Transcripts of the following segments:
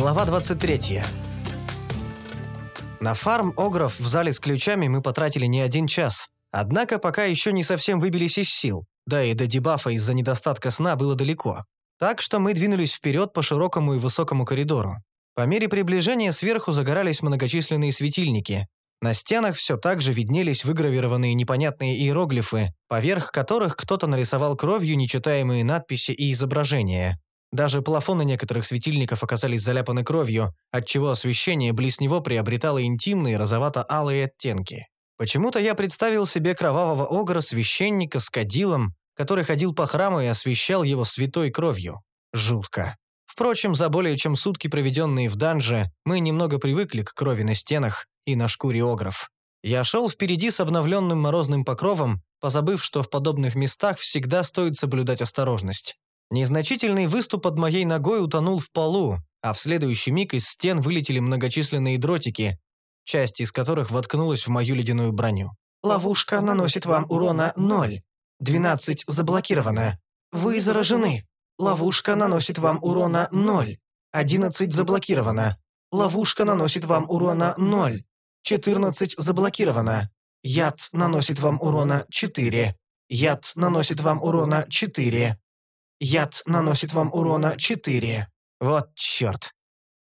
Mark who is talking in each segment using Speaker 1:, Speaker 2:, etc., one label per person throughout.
Speaker 1: Глава 23. На фарм Огров в зале с ключами мы потратили не один час. Однако пока еще не совсем выбились из сил, да и до дебафа из-за недостатка сна было далеко. Так что мы двинулись вперед по широкому и высокому коридору. По мере приближения сверху загорались многочисленные светильники. На стенах все так же виднелись выгравированные непонятные иероглифы, поверх которых кто-то нарисовал кровью нечитаемые надписи и изображения. Даже плафоны некоторых светильников оказались заляпаны кровью, отчего освещение близ него приобретало интимные розовато-алые оттенки. Почему-то я представил себе кровавого огра священника с кадилом, который ходил по храму и освещал его святой кровью. Жутко. Впрочем, за более чем сутки, проведенные в данже, мы немного привыкли к крови на стенах и на шкуре огров. Я шел впереди с обновленным морозным покровом, позабыв, что в подобных местах всегда стоит соблюдать осторожность. Незначительный выступ под моей ногой утонул в полу, а в следующий миг из стен вылетели многочисленные дротики, часть из которых воткнулась в мою ледяную броню.
Speaker 2: Ловушка наносит вам урона 0. 12 заблокировано. Вы заражены. Ловушка наносит вам урона 0. 11 заблокировано. Ловушка наносит вам урона 0. 14 заблокировано. Яд наносит вам урона 4. Яд наносит вам урона 4. Яд наносит вам урона 4.
Speaker 1: Вот черт.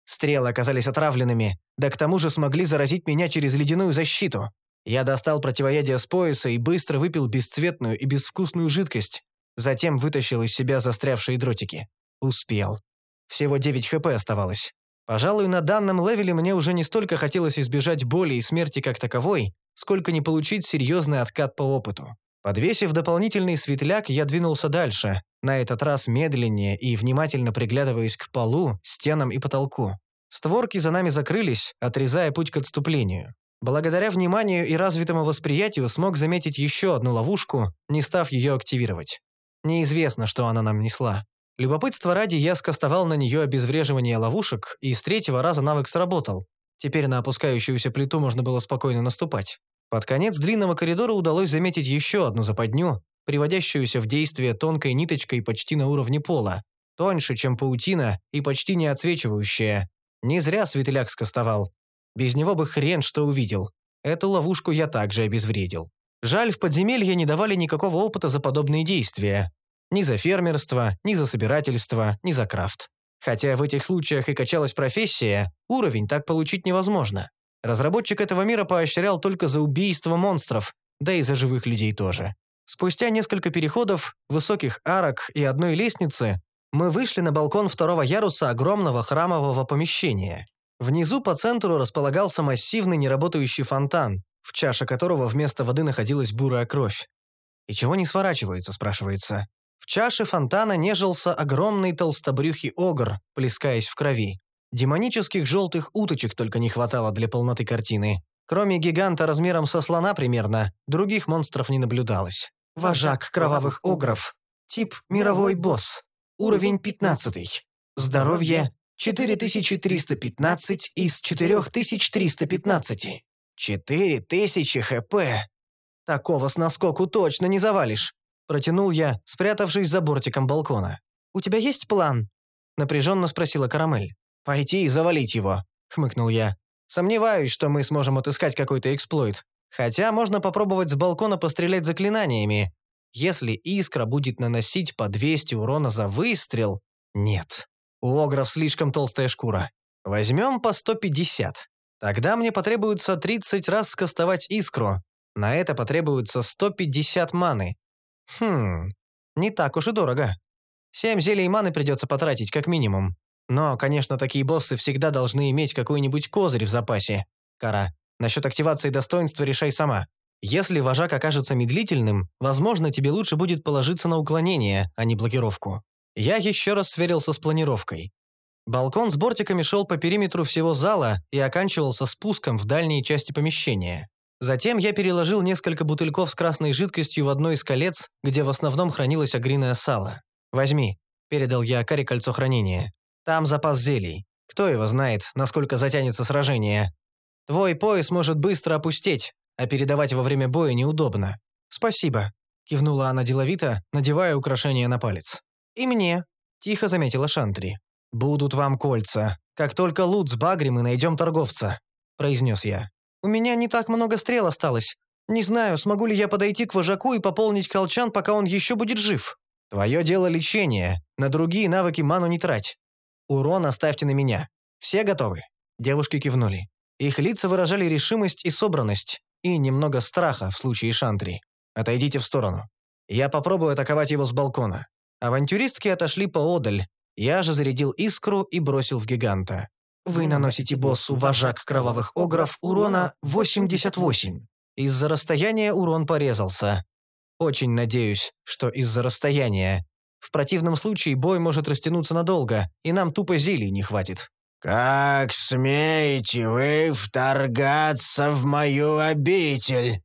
Speaker 1: Стрелы оказались отравленными, да к тому же смогли заразить меня через ледяную защиту. Я достал противоядие с пояса и быстро выпил бесцветную и безвкусную жидкость. Затем вытащил из себя застрявшие дротики. Успел. Всего 9 хп оставалось. Пожалуй, на данном левеле мне уже не столько хотелось избежать боли и смерти как таковой, сколько не получить серьезный откат по опыту. Подвесив дополнительный светляк, я двинулся дальше, на этот раз медленнее и внимательно приглядываясь к полу, стенам и потолку. Створки за нами закрылись, отрезая путь к отступлению. Благодаря вниманию и развитому восприятию смог заметить еще одну ловушку, не став ее активировать. Неизвестно, что она нам несла. Любопытство ради я скостовал на нее обезвреживание ловушек, и с третьего раза навык сработал. Теперь на опускающуюся плиту можно было спокойно наступать. Под конец длинного коридора удалось заметить еще одну западню, приводящуюся в действие тонкой ниточкой почти на уровне пола, тоньше, чем паутина и почти не отсвечивающая. Не зря светляк скостовал. Без него бы хрен что увидел. Эту ловушку я также обезвредил. Жаль, в подземелье не давали никакого опыта за подобные действия. Ни за фермерство, ни за собирательство, ни за крафт. Хотя в этих случаях и качалась профессия, уровень так получить невозможно. Разработчик этого мира поощрял только за убийство монстров, да и за живых людей тоже. Спустя несколько переходов, высоких арок и одной лестницы, мы вышли на балкон второго яруса огромного храмового помещения. Внизу по центру располагался массивный неработающий фонтан, в чаше которого вместо воды находилась бурая кровь. «И чего не сворачивается?» – спрашивается. В чаше фонтана нежился огромный толстобрюхий огр, плескаясь в крови. Демонических желтых уточек только не хватало для полноты картины. Кроме гиганта размером со слона примерно, других монстров не наблюдалось.
Speaker 2: Вожак кровавых огров. Тип мировой босс. Уровень 15. Здоровье 4315 из 4315.
Speaker 1: 4000 хп. Такого с наскоку точно не завалишь. Протянул я, спрятавшись за бортиком балкона. «У тебя есть план?» Напряженно спросила Карамель. «Пойти и завалить его», — хмыкнул я. «Сомневаюсь, что мы сможем отыскать какой-то эксплойт. Хотя можно попробовать с балкона пострелять заклинаниями. Если искра будет наносить по 200 урона за выстрел... Нет. У огров слишком толстая шкура. Возьмем по 150. Тогда мне потребуется 30 раз скостовать искру. На это потребуется 150 маны. Хм, не так уж и дорого. Семь зелий маны придется потратить как минимум. Но, конечно, такие боссы всегда должны иметь какой-нибудь козырь в запасе. Кара, насчет активации достоинства решай сама. Если вожак окажется медлительным, возможно, тебе лучше будет положиться на уклонение, а не блокировку. Я еще раз сверился с планировкой. Балкон с бортиками шел по периметру всего зала и оканчивался спуском в дальние части помещения. Затем я переложил несколько бутыльков с красной жидкостью в одно из колец, где в основном хранилось агриное сало. «Возьми», — передал я Акаре кольцо хранения. Там запас зелий. Кто его знает, насколько затянется сражение. Твой пояс может быстро опустеть, а передавать во время боя неудобно. Спасибо», — кивнула она деловито, надевая украшение на палец. «И мне», — тихо заметила Шантри. «Будут вам кольца», — как только лут с багри мы найдем торговца», — произнес я. «У меня не так много стрел осталось. Не знаю, смогу ли я подойти к вожаку и пополнить колчан, пока он еще будет жив. Твое дело лечение, на другие навыки ману не трать. Урон оставьте на меня. Все готовы?» Девушки кивнули. Их лица выражали решимость и собранность, и немного страха в случае Шантри. «Отойдите в сторону. Я попробую атаковать его с балкона». Авантюристки отошли поодаль, я же зарядил искру и бросил в гиганта.
Speaker 2: Вы наносите боссу вожак кровавых огров урона 88.
Speaker 1: Из-за расстояния урон порезался. Очень надеюсь, что из-за расстояния. В противном случае бой может растянуться надолго, и нам тупо зелий не хватит.
Speaker 3: «Как смеете вы вторгаться в мою обитель?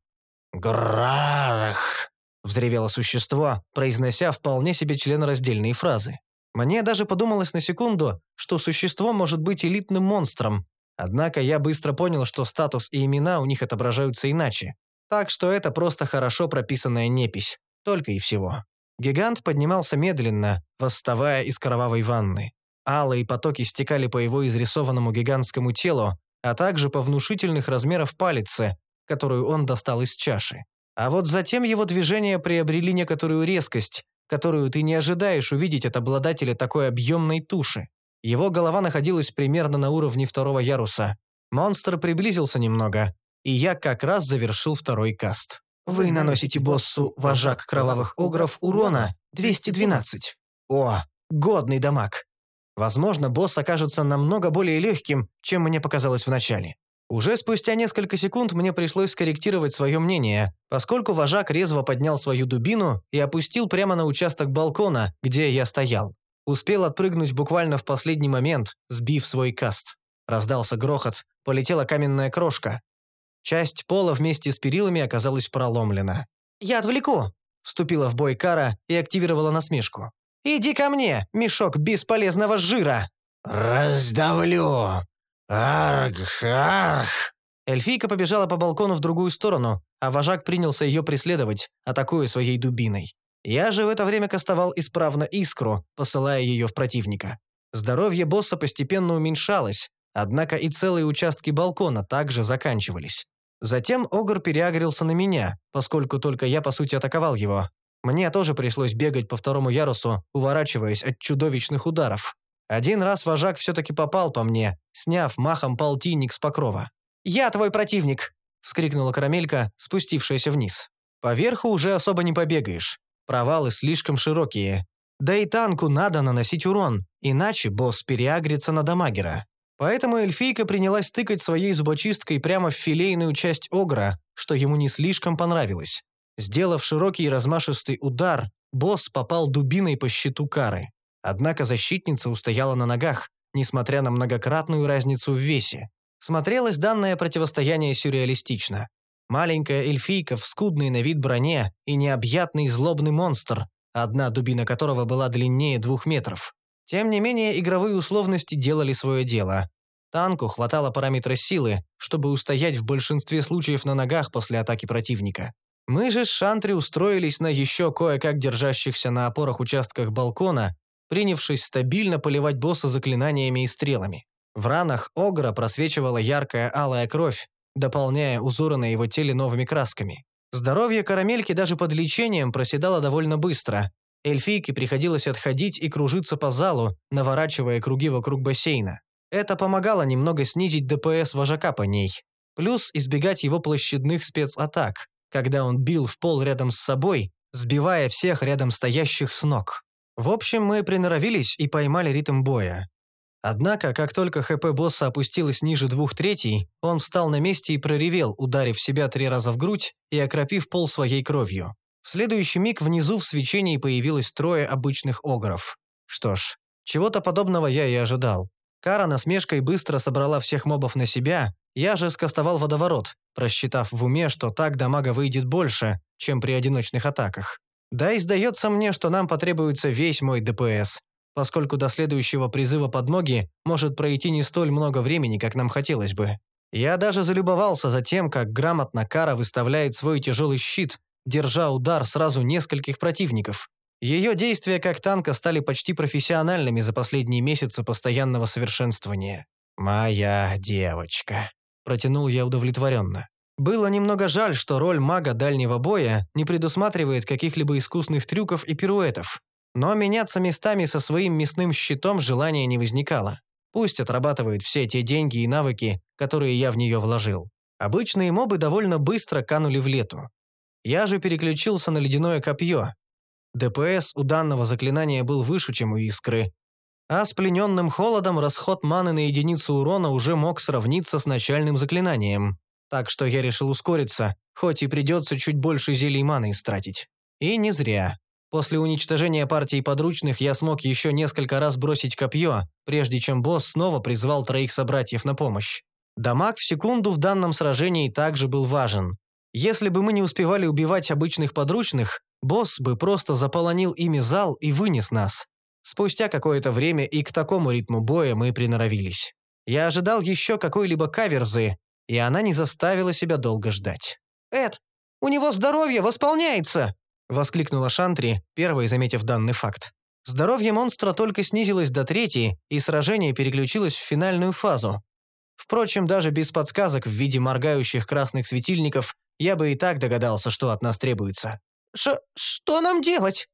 Speaker 3: Грарх!»
Speaker 1: — взревело существо, произнося вполне себе членораздельные фразы. Мне даже подумалось на секунду, что существо может быть элитным монстром, однако я быстро понял, что статус и имена у них отображаются иначе. Так что это просто хорошо прописанная непись, только и всего. Гигант поднимался медленно, восставая из кровавой ванны. Алые потоки стекали по его изрисованному гигантскому телу, а также по внушительных размеров палице, которую он достал из чаши. А вот затем его движения приобрели некоторую резкость, которую ты не ожидаешь увидеть от обладателя такой объемной туши. Его голова находилась примерно на уровне второго яруса. Монстр приблизился немного, и я как раз завершил второй каст.
Speaker 2: Вы наносите боссу вожак кровавых огров урона 212.
Speaker 1: О, годный дамаг. Возможно, босс окажется намного более легким, чем мне показалось вначале. Уже спустя несколько секунд мне пришлось скорректировать свое мнение, поскольку вожак резво поднял свою дубину и опустил прямо на участок балкона, где я стоял. Успел отпрыгнуть буквально в последний момент, сбив свой каст. Раздался грохот, полетела каменная крошка. Часть пола вместе с перилами оказалась проломлена. «Я отвлеку!» – вступила в бой Кара и активировала насмешку. «Иди ко мне, мешок бесполезного жира!»
Speaker 3: «Раздавлю!» «Арх, арх!»
Speaker 1: Эльфийка побежала по балкону в другую сторону, а вожак принялся ее преследовать, атакуя своей дубиной. Я же в это время кастовал исправно искру, посылая ее в противника. Здоровье босса постепенно уменьшалось, однако и целые участки балкона также заканчивались. Затем Огр переагрился на меня, поскольку только я, по сути, атаковал его. Мне тоже пришлось бегать по второму ярусу, уворачиваясь от чудовищных ударов. Один раз вожак все-таки попал по мне, сняв махом полтинник с покрова. «Я твой противник!» — вскрикнула карамелька, спустившаяся вниз. Поверху уже особо не побегаешь. Провалы слишком широкие. Да и танку надо наносить урон, иначе босс переагрится на дамагера. Поэтому эльфийка принялась тыкать своей зубочисткой прямо в филейную часть огра, что ему не слишком понравилось. Сделав широкий размашистый удар, босс попал дубиной по щиту кары. Однако защитница устояла на ногах, несмотря на многократную разницу в весе. Смотрелось данное противостояние сюрреалистично. Маленькая эльфийка в скудной на вид броне и необъятный злобный монстр, одна дубина которого была длиннее двух метров. Тем не менее, игровые условности делали свое дело. Танку хватало параметра силы, чтобы устоять в большинстве случаев на ногах после атаки противника. Мы же с Шантри устроились на еще кое-как держащихся на опорах участках балкона принявшись стабильно поливать босса заклинаниями и стрелами. В ранах Огра просвечивала яркая алая кровь, дополняя узоры на его теле новыми красками. Здоровье карамельки даже под лечением проседало довольно быстро. Эльфийке приходилось отходить и кружиться по залу, наворачивая круги вокруг бассейна. Это помогало немного снизить ДПС вожака по ней. Плюс избегать его площадных спецатак, когда он бил в пол рядом с собой, сбивая всех рядом стоящих с ног. В общем, мы приноровились и поймали ритм боя. Однако, как только ХП босса опустилось ниже двух третей, он встал на месте и проревел, ударив себя три раза в грудь и окропив пол своей кровью. В следующий миг внизу в свечении появилось трое обычных огров. Что ж, чего-то подобного я и ожидал. Кара насмешкой быстро собрала всех мобов на себя, я же скостовал водоворот, просчитав в уме, что так дамага выйдет больше, чем при одиночных атаках. Да и сдается мне, что нам потребуется весь мой ДПС, поскольку до следующего призыва подмоги может пройти не столь много времени, как нам хотелось бы. Я даже залюбовался за тем, как грамотно Кара выставляет свой тяжелый щит, держа удар сразу нескольких противников. Ее действия как танка стали почти профессиональными за последние месяцы постоянного совершенствования. «Моя девочка», — протянул я удовлетворенно. Было немного жаль, что роль мага дальнего боя не предусматривает каких-либо искусных трюков и пируэтов. Но меняться местами со своим мясным щитом желания не возникало. Пусть отрабатывает все те деньги и навыки, которые я в нее вложил. Обычные мобы довольно быстро канули в лету. Я же переключился на ледяное копье. ДПС у данного заклинания был выше, чем у искры. А с плененным холодом расход маны на единицу урона уже мог сравниться с начальным заклинанием. Так что я решил ускориться, хоть и придется чуть больше зелий маны истратить. И не зря. После уничтожения партии подручных я смог еще несколько раз бросить копье, прежде чем босс снова призвал троих собратьев на помощь. Дамаг в секунду в данном сражении также был важен. Если бы мы не успевали убивать обычных подручных, босс бы просто заполонил ими зал и вынес нас. Спустя какое-то время и к такому ритму боя мы приноровились. Я ожидал еще какой-либо каверзы, и она не заставила себя долго ждать. «Эд, у него здоровье восполняется!» — воскликнула Шантри, первой заметив данный факт. Здоровье монстра только снизилось до третьей, и сражение переключилось в финальную фазу. Впрочем, даже без подсказок в виде моргающих красных светильников я бы и так догадался, что от нас требуется.
Speaker 2: Ш «Что нам делать?»
Speaker 1: —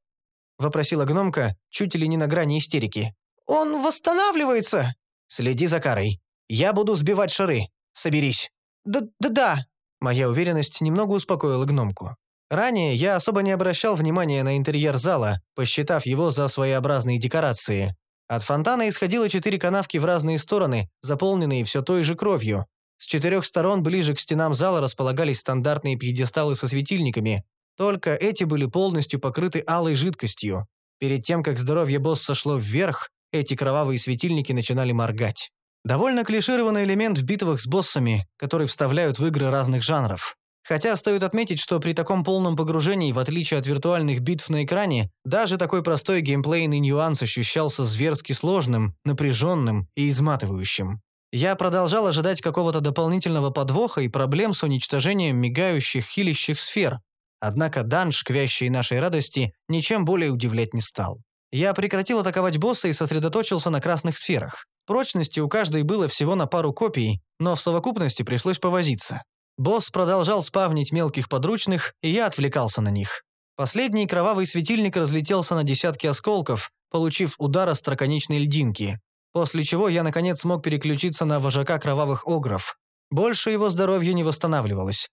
Speaker 1: вопросила гномка, чуть ли не на грани истерики.
Speaker 2: «Он восстанавливается!»
Speaker 1: «Следи за Карой. Я буду сбивать шары. Соберись».
Speaker 2: «Да-да-да».
Speaker 1: Моя уверенность немного успокоила гномку. Ранее я особо не обращал внимания на интерьер зала, посчитав его за своеобразные декорации. От фонтана исходило четыре канавки в разные стороны, заполненные все той же кровью. С четырех сторон ближе к стенам зала располагались стандартные пьедесталы со светильниками, только эти были полностью покрыты алой жидкостью. Перед тем, как здоровье босса шло вверх, эти кровавые светильники начинали моргать. Довольно клишированный элемент в битвах с боссами, который вставляют в игры разных жанров. Хотя стоит отметить, что при таком полном погружении, в отличие от виртуальных битв на экране, даже такой простой геймплейный нюанс ощущался зверски сложным, напряженным и изматывающим. Я продолжал ожидать какого-то дополнительного подвоха и проблем с уничтожением мигающих хилящих сфер. Однако данж, к вящей нашей радости, ничем более удивлять не стал. Я прекратил атаковать босса и сосредоточился на красных сферах. Прочности у каждой было всего на пару копий, но в совокупности пришлось повозиться. Босс продолжал спавнить мелких подручных, и я отвлекался на них. Последний кровавый светильник разлетелся на десятки осколков, получив удар остроконечной льдинки, после чего я наконец смог переключиться на вожака кровавых огров. Больше его здоровье не восстанавливалось.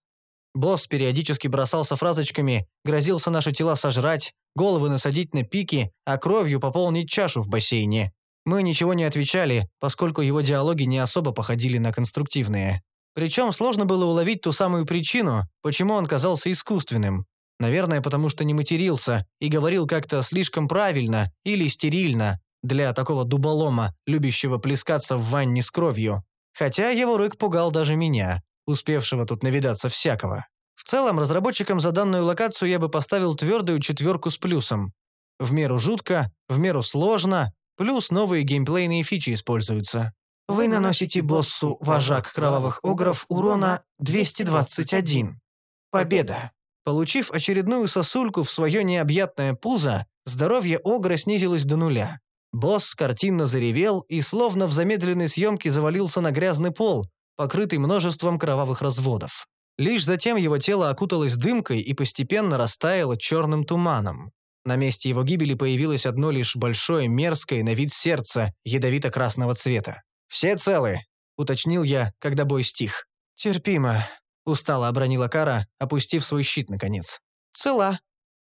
Speaker 1: Босс периодически бросался фразочками, грозился наши тела сожрать, головы насадить на пики, а кровью пополнить чашу в бассейне. Мы ничего не отвечали, поскольку его диалоги не особо походили на конструктивные. Причем сложно было уловить ту самую причину, почему он казался искусственным. Наверное, потому что не матерился и говорил как-то слишком правильно или стерильно для такого дуболома, любящего плескаться в ванне с кровью. Хотя его рык пугал даже меня, успевшего тут навидаться всякого. В целом, разработчикам за данную локацию я бы поставил твердую четверку с плюсом. В меру жутко, в меру сложно, плюс новые геймплейные фичи используются.
Speaker 2: Вы наносите боссу вожак кровавых огров урона 221. Победа.
Speaker 1: Получив очередную сосульку в свое необъятное пузо, здоровье огра снизилось до нуля. Босс картинно заревел и словно в замедленной съемке завалился на грязный пол, покрытый множеством кровавых разводов. Лишь затем его тело окуталось дымкой и постепенно растаяло черным туманом. На месте его гибели появилось одно лишь большое мерзкое на вид сердце ядовито-красного цвета. «Все целы», — уточнил я, когда бой стих.
Speaker 2: «Терпимо», —
Speaker 1: устало обронила Кара, опустив свой щит наконец.
Speaker 2: «Цела.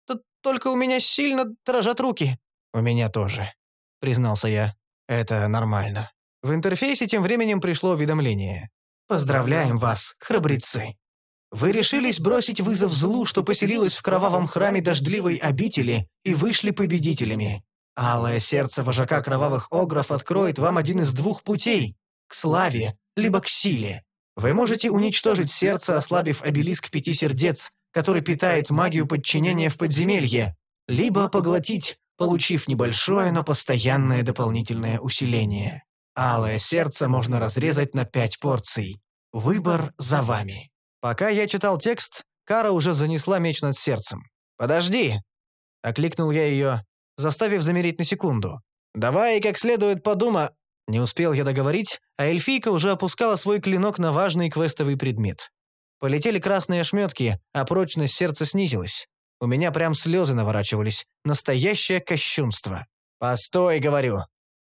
Speaker 2: Т Только у меня сильно дрожат руки».
Speaker 1: «У меня тоже», — признался я. «Это нормально». В интерфейсе тем временем пришло уведомление.
Speaker 2: «Поздравляем вас, храбрецы. Вы решились бросить вызов злу, что поселилось в кровавом храме дождливой обители, и вышли победителями. Алое сердце вожака кровавых огров откроет вам один из двух путей – к славе, либо к силе. Вы можете уничтожить сердце, ослабив обелиск пяти сердец, который питает магию подчинения в подземелье, либо поглотить, получив небольшое, но постоянное дополнительное усиление. Алое сердце можно разрезать на пять порций. Выбор за вами.
Speaker 1: Пока я читал текст, Кара уже занесла меч над сердцем. «Подожди!» Окликнул я ее, заставив замереть на секунду. «Давай как следует подума...» Не успел я договорить, а эльфийка уже опускала свой клинок на важный квестовый предмет. Полетели красные ошметки, а прочность сердца снизилась. У меня прям слезы наворачивались. Настоящее кощунство. «Постой», — говорю.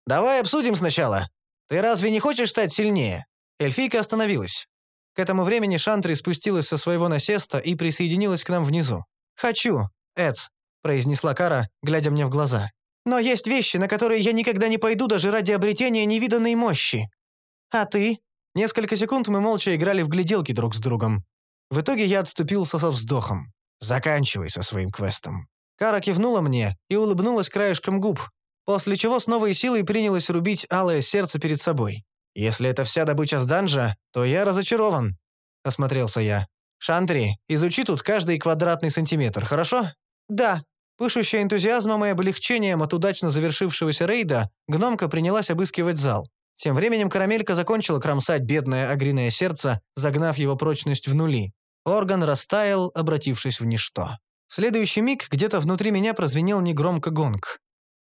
Speaker 1: «Давай обсудим сначала. Ты разве не хочешь стать сильнее?» Эльфийка остановилась. К этому времени Шантри спустилась со своего насеста и присоединилась к нам внизу. «Хочу, Эд», — произнесла Кара, глядя мне в глаза. «Но есть вещи, на которые я никогда не пойду даже ради обретения невиданной мощи. А ты?» Несколько секунд мы молча играли в гляделки друг с другом. В итоге я отступился со вздохом. «Заканчивай со своим квестом». Кара кивнула мне и улыбнулась краешком губ, после чего с новой силой принялась рубить алое сердце перед собой. «Если это вся добыча с данжа, то я разочарован», — осмотрелся я. «Шантри, изучи тут каждый квадратный сантиметр, хорошо?» «Да». Пышущая энтузиазмом и облегчением от удачно завершившегося рейда, гномка принялась обыскивать зал. Тем временем карамелька закончила кромсать бедное огриное сердце, загнав его прочность в нули. Орган растаял, обратившись в ничто. В следующий миг где-то внутри меня прозвенел негромко гонг.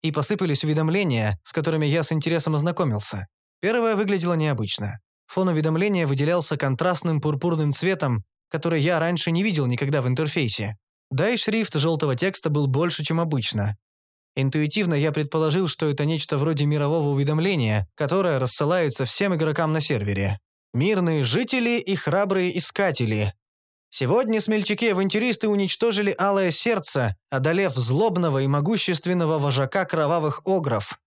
Speaker 1: И посыпались уведомления, с которыми я с интересом ознакомился. Первое выглядело необычно. Фон уведомления выделялся контрастным пурпурным цветом, который я раньше не видел никогда в интерфейсе. Да и шрифт желтого текста был больше, чем обычно. Интуитивно я предположил, что это нечто вроде мирового уведомления, которое рассылается всем игрокам на сервере. Мирные жители и храбрые искатели. Сегодня смельчаки-авантюристы уничтожили Алое Сердце, одолев злобного и могущественного вожака кровавых огров.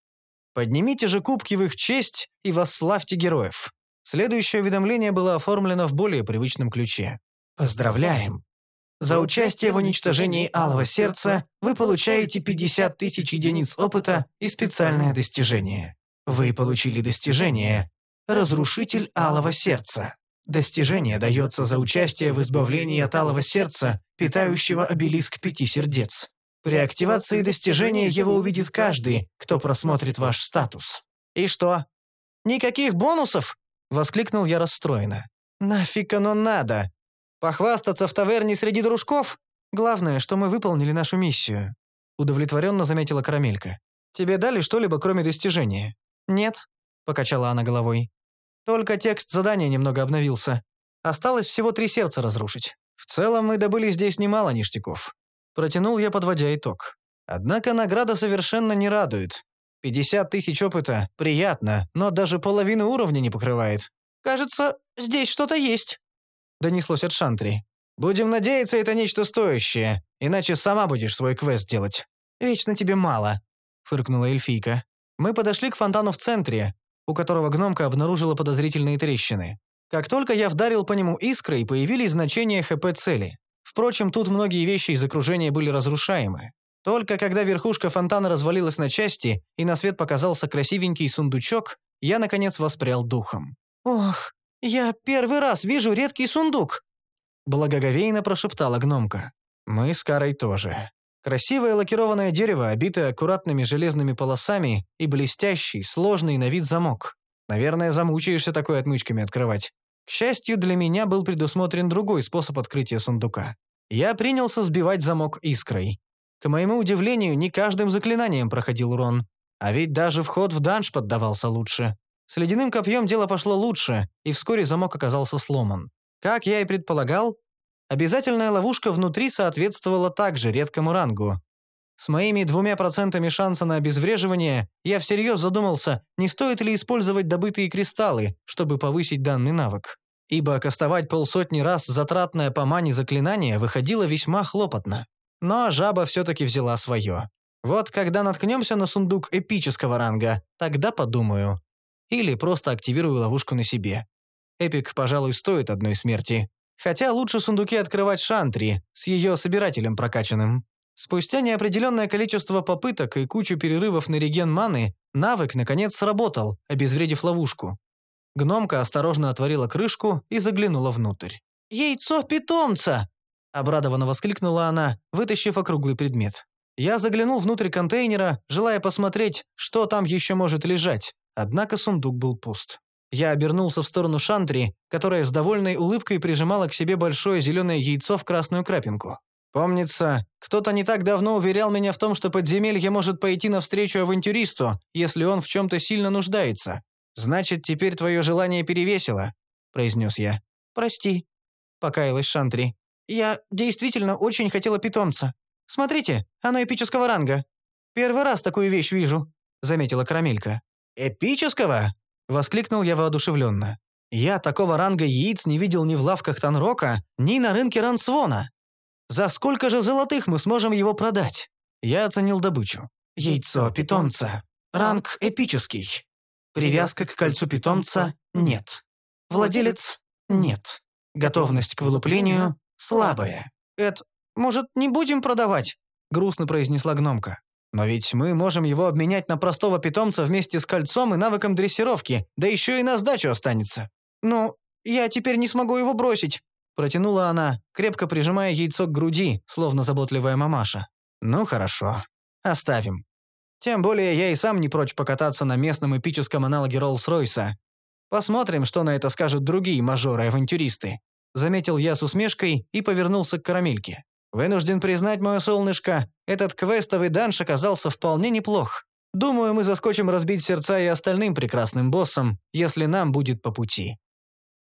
Speaker 1: Поднимите же кубки в их честь и восславьте героев. Следующее уведомление было оформлено в более привычном ключе. Поздравляем! За участие в уничтожении Алого Сердца вы получаете 50 тысяч единиц опыта и специальное достижение. Вы получили достижение «Разрушитель Алого Сердца». Достижение дается за участие в избавлении от Алого Сердца, питающего обелиск Пяти Сердец. При активации достижения его увидит каждый, кто просмотрит ваш статус. «И что? Никаких бонусов?» — воскликнул я расстроенно. «Нафиг оно надо? Похвастаться в таверне среди дружков? Главное, что мы выполнили нашу миссию», — удовлетворенно заметила Карамелька. «Тебе дали что-либо, кроме достижения?» «Нет», — покачала она головой. «Только текст задания немного обновился. Осталось всего три сердца разрушить. В целом мы добыли здесь немало ништяков. Протянул я, подводя итог. Однако награда совершенно не радует. 50 тысяч опыта – приятно, но даже половину уровня не покрывает. «Кажется, здесь что-то есть», – донеслось от Шантри. «Будем надеяться, это нечто стоящее, иначе сама будешь свой квест делать. Вечно тебе мало», – фыркнула эльфийка. Мы подошли к фонтану в центре, у которого гномка обнаружила подозрительные трещины. Как только я вдарил по нему искрой, появились значения ХП цели. Впрочем, тут многие вещи из окружения были разрушаемы. Только когда верхушка фонтана развалилась на части, и на свет показался красивенький сундучок, я, наконец, воспрял духом. «Ох, я первый раз вижу редкий сундук!» Благоговейно прошептала гномка. Мы с Карой тоже. Красивое лакированное дерево, обитое аккуратными железными полосами и блестящий, сложный на вид замок. Наверное, замучаешься такой отмычками открывать. К счастью, для меня был предусмотрен другой способ открытия сундука. Я принялся сбивать замок искрой. К моему удивлению, не каждым заклинанием проходил урон. А ведь даже вход в данж поддавался лучше. С ледяным копьем дело пошло лучше, и вскоре замок оказался сломан. Как я и предполагал, обязательная ловушка внутри соответствовала также редкому рангу. С моими двумя процентами шанса на обезвреживание я всерьез задумался, не стоит ли использовать добытые кристаллы, чтобы повысить данный навык. Ибо кастовать полсотни раз затратное по мане заклинание выходило весьма хлопотно. Но жаба все-таки взяла свое. Вот когда наткнемся на сундук эпического ранга, тогда подумаю. Или просто активирую ловушку на себе. Эпик, пожалуй, стоит одной смерти. Хотя лучше сундуки открывать Шантри, с ее собирателем прокачанным. Спустя неопределенное количество попыток и кучу перерывов на реген маны, навык наконец сработал, обезвредив ловушку. Гномка осторожно отворила крышку и заглянула внутрь. «Яйцо питомца!» – обрадованно воскликнула она, вытащив округлый предмет. Я заглянул внутрь контейнера, желая посмотреть, что там еще может лежать, однако сундук был пуст. Я обернулся в сторону Шантри, которая с довольной улыбкой прижимала к себе большое зеленое яйцо в красную крапинку. Помнится, кто-то не так давно уверял меня в том, что подземелье может пойти навстречу авантюристу, если он в чем-то сильно нуждается. Значит, теперь твое желание перевесило», — произнес я.
Speaker 2: «Прости», — покаялась Шантри. «Я действительно очень хотела питомца. Смотрите, оно эпического ранга. Первый раз такую вещь вижу», — заметила Карамелька.
Speaker 1: «Эпического?» — воскликнул я воодушевленно. «Я такого ранга яиц не видел ни в лавках Танрока, ни на рынке Рансвона. За сколько же золотых мы сможем его продать?» Я оценил добычу.
Speaker 2: «Яйцо питомца. Ранг эпический. Привязка к кольцу питомца – нет. Владелец – нет. Готовность к вылуплению – слабая.
Speaker 1: «Эд, может, не будем продавать?» – грустно произнесла гномка. «Но ведь мы можем его обменять на простого питомца вместе с кольцом и навыком дрессировки, да еще и на сдачу останется».
Speaker 2: «Ну, я теперь не смогу его бросить», –
Speaker 1: протянула она, крепко прижимая яйцо к груди, словно заботливая мамаша. «Ну хорошо. Оставим. Тем более я и сам не прочь покататься на местном эпическом аналоге Роллс-Ройса. Посмотрим, что на это скажут другие мажоры-авантюристы. Заметил я с усмешкой и повернулся к карамельке. Вынужден признать, мое солнышко, этот квестовый данж оказался вполне неплох. Думаю, мы заскочим разбить сердца и остальным прекрасным боссам, если нам будет по пути.